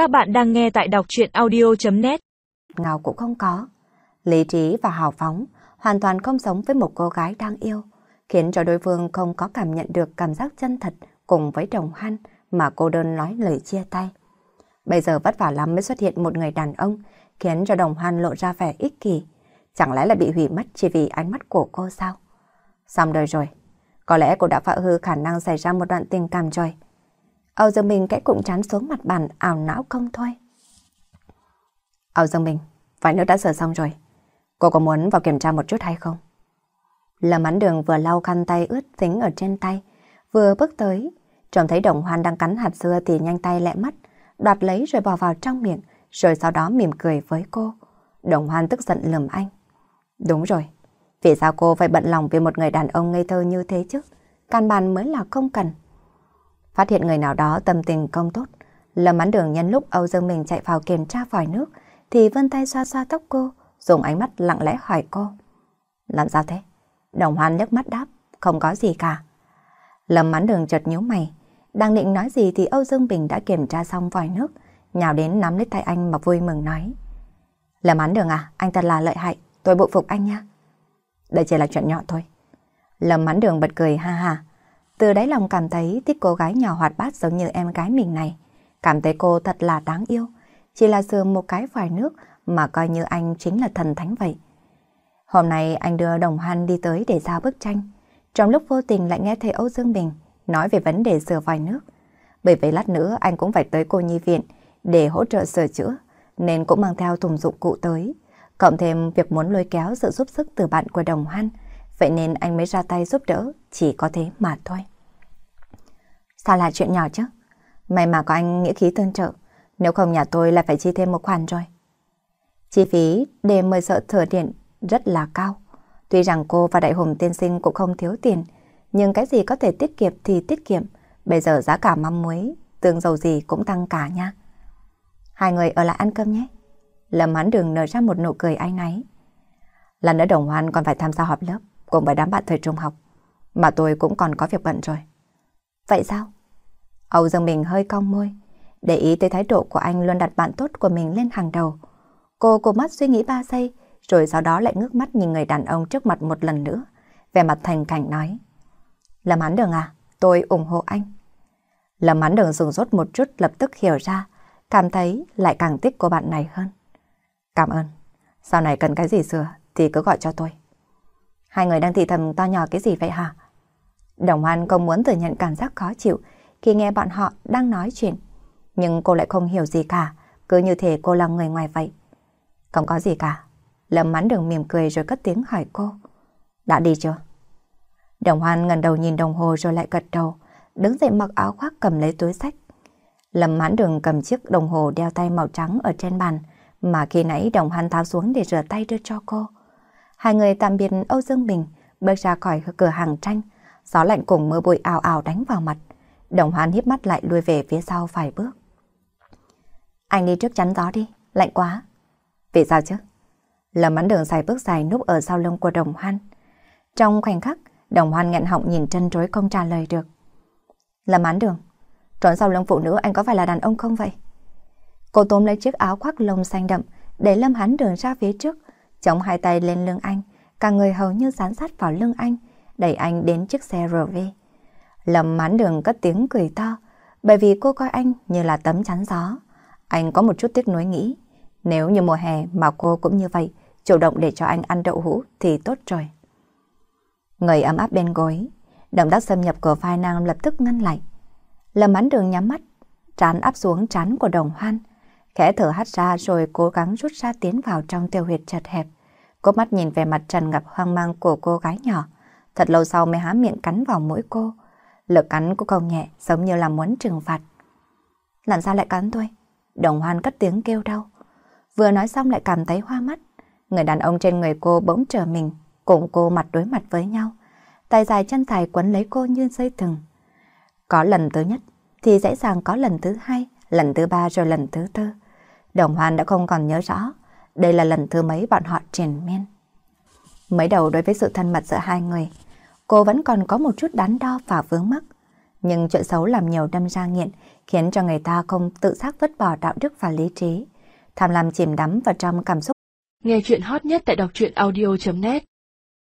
Các bạn đang nghe tại đọc chuyện audio.net Nào cũng không có. Lý trí và hào phóng hoàn toàn không sống với một cô gái đang yêu, khiến cho đối phương không có cảm nhận được cảm giác chân thật cùng với đồng hoan mà cô đơn nói lời chia tay. Bây giờ vất vả lắm mới xuất hiện một người đàn ông, khiến cho đồng hoan lộ ra vẻ ích kỷ. Chẳng lẽ là bị hủy mất chỉ vì ánh mắt của cô sao? Xong đời rồi. Có lẽ cô đã phá hư khả năng xảy ra một đoạn tình cảm rồi. Âu Dương Minh kẽ cụm chán xuống mặt bàn ảo não không thôi. Âu Dương Minh, vải nước đã sửa xong rồi. Cô có muốn vào kiểm tra một chút hay không? Lâm Ánh Đường vừa lau khăn tay ướt dính ở trên tay, vừa bước tới, trông thấy đồng hoan đang cắn hạt dưa thì nhanh tay lẹ mắt, đoạt lấy rồi bỏ vào trong miệng, rồi sau đó mỉm cười với cô. Đồng hoan tức giận lườm anh. Đúng rồi, vì sao cô phải bận lòng vì một người đàn ông ngây thơ như thế chứ? Căn bàn mới là không cần. Phát hiện người nào đó tâm tình công tốt, Lâm Mãn Đường nhân lúc Âu Dương Minh chạy vào kiểm tra vòi nước, thì vân tay xoa xoa tóc cô, dùng ánh mắt lặng lẽ hỏi cô. Làm sao thế? Đồng hoan nhấc mắt đáp, không có gì cả. Lâm Mãn Đường chợt nhíu mày, đang định nói gì thì Âu Dương Bình đã kiểm tra xong vòi nước, nhào đến nắm lấy tay anh mà vui mừng nói. Lâm Mãn Đường à, anh thật là lợi hại, tôi bội phục anh nha. Đây chỉ là chuyện nhỏ thôi. Lâm Mãn Đường bật cười ha ha, từ đáy lòng cảm thấy thích cô gái nhỏ hoạt bát giống như em gái mình này. Cảm thấy cô thật là đáng yêu. Chỉ là sửa một cái vài nước mà coi như anh chính là thần thánh vậy. Hôm nay anh đưa Đồng Hoan đi tới để giao bức tranh. Trong lúc vô tình lại nghe thấy Âu Dương Bình nói về vấn đề sửa vòi nước. Bởi vậy lát nữa anh cũng phải tới cô nhi viện để hỗ trợ sửa chữa, nên cũng mang theo thùng dụng cụ tới. Cộng thêm việc muốn lôi kéo sự giúp sức từ bạn của Đồng Hoan, vậy nên anh mới ra tay giúp đỡ, chỉ có thế mà thôi. Sao là chuyện nhỏ chứ? May mà có anh nghĩa khí tương trợ, nếu không nhà tôi lại phải chi thêm một khoản rồi. Chi phí để mời sợ thừa điện rất là cao. Tuy rằng cô và Đại Hùng tiên sinh cũng không thiếu tiền, nhưng cái gì có thể tiết kiệm thì tiết kiệm. Bây giờ giá cả mắm muối, tương dầu gì cũng tăng cả nha. Hai người ở lại ăn cơm nhé. Lâm hắn đường nở ra một nụ cười ái náy. Lần nữa đồng hoan còn phải tham gia họp lớp cùng với đám bạn thời trung học. Mà tôi cũng còn có việc bận rồi. Vậy sao? Âu Dương Bình hơi cong môi, để ý tới thái độ của anh luôn đặt bạn tốt của mình lên hàng đầu. Cô cố mắt suy nghĩ ba giây, rồi sau đó lại ngước mắt nhìn người đàn ông trước mặt một lần nữa, vẻ mặt thành cảnh nói. Lâm Án Đường à, tôi ủng hộ anh. Lâm Án Đường dừng rốt một chút lập tức hiểu ra, cảm thấy lại càng thích cô bạn này hơn. Cảm ơn, sau này cần cái gì sửa thì cứ gọi cho tôi. Hai người đang thì thầm to nhỏ cái gì vậy hả? Đồng Hoan không muốn thừa nhận cảm giác khó chịu khi nghe bọn họ đang nói chuyện. Nhưng cô lại không hiểu gì cả, cứ như thể cô là người ngoài vậy. Không có gì cả. Lâm mắn đường mỉm cười rồi cất tiếng hỏi cô. Đã đi chưa? Đồng Hoan ngần đầu nhìn đồng hồ rồi lại gật đầu, đứng dậy mặc áo khoác cầm lấy túi sách. Lâm mãn đường cầm chiếc đồng hồ đeo tay màu trắng ở trên bàn, mà khi nãy đồng hoan tháo xuống để rửa tay đưa cho cô. Hai người tạm biệt Âu Dương Bình, bước ra khỏi cửa hàng tranh, gió lạnh cùng mưa bụi ảo ảo đánh vào mặt. Đồng hoan hiếp mắt lại lui về phía sau vài bước. Anh đi trước chắn gió đi, lạnh quá. Vì sao chứ? Lâm ấn đường dài bước dài núp ở sau lưng của đồng hoan. Trong khoảnh khắc, đồng hoan nghẹn họng nhìn chân trối không trả lời được. Lâm án đường, trốn sau lưng phụ nữ anh có phải là đàn ông không vậy? Cô tôm lấy chiếc áo khoác lông xanh đậm, để Lâm hắn đường ra phía trước, chống hai tay lên lưng anh, cả người hầu như dán sát vào lưng anh, đẩy anh đến chiếc xe RV. Lâm mán đường cất tiếng cười to, bởi vì cô coi anh như là tấm chắn gió. Anh có một chút tiếc nuối nghĩ, nếu như mùa hè mà cô cũng như vậy, chủ động để cho anh ăn đậu hũ thì tốt rồi. Người ấm áp bên gối, động tác xâm nhập của vai nàng lập tức ngăn lại. Lâm mán đường nhắm mắt, trán áp xuống trán của đồng hoan, khẽ thở hắt ra rồi cố gắng rút ra tiến vào trong tiêu huyệt chật hẹp. Cô mắt nhìn về mặt trần ngập hoang mang của cô gái nhỏ, thật lâu sau mới há miệng cắn vào mũi cô. Lực cắn của cậu nhẹ giống như là muốn trừng phạt. Làm sao lại cắn tôi? Đồng hoan cất tiếng kêu đau. Vừa nói xong lại cảm thấy hoa mắt. Người đàn ông trên người cô bỗng trở mình, cùng cô mặt đối mặt với nhau. Tay dài chân dài quấn lấy cô như dây thừng. Có lần thứ nhất, thì dễ dàng có lần thứ hai, lần thứ ba rồi lần thứ tư. Đồng hoan đã không còn nhớ rõ, đây là lần thứ mấy bọn họ triền miên. Mới đầu đối với sự thân mật giữa hai người, cô vẫn còn có một chút đắn đo và vướng mắc. Nhưng chuyện xấu làm nhiều đâm ra nghiện, khiến cho người ta không tự giác vứt bỏ đạo đức và lý trí. Tham lam chìm đắm vào trong cảm xúc. Nghe chuyện hot nhất tại đọc truyện audio.net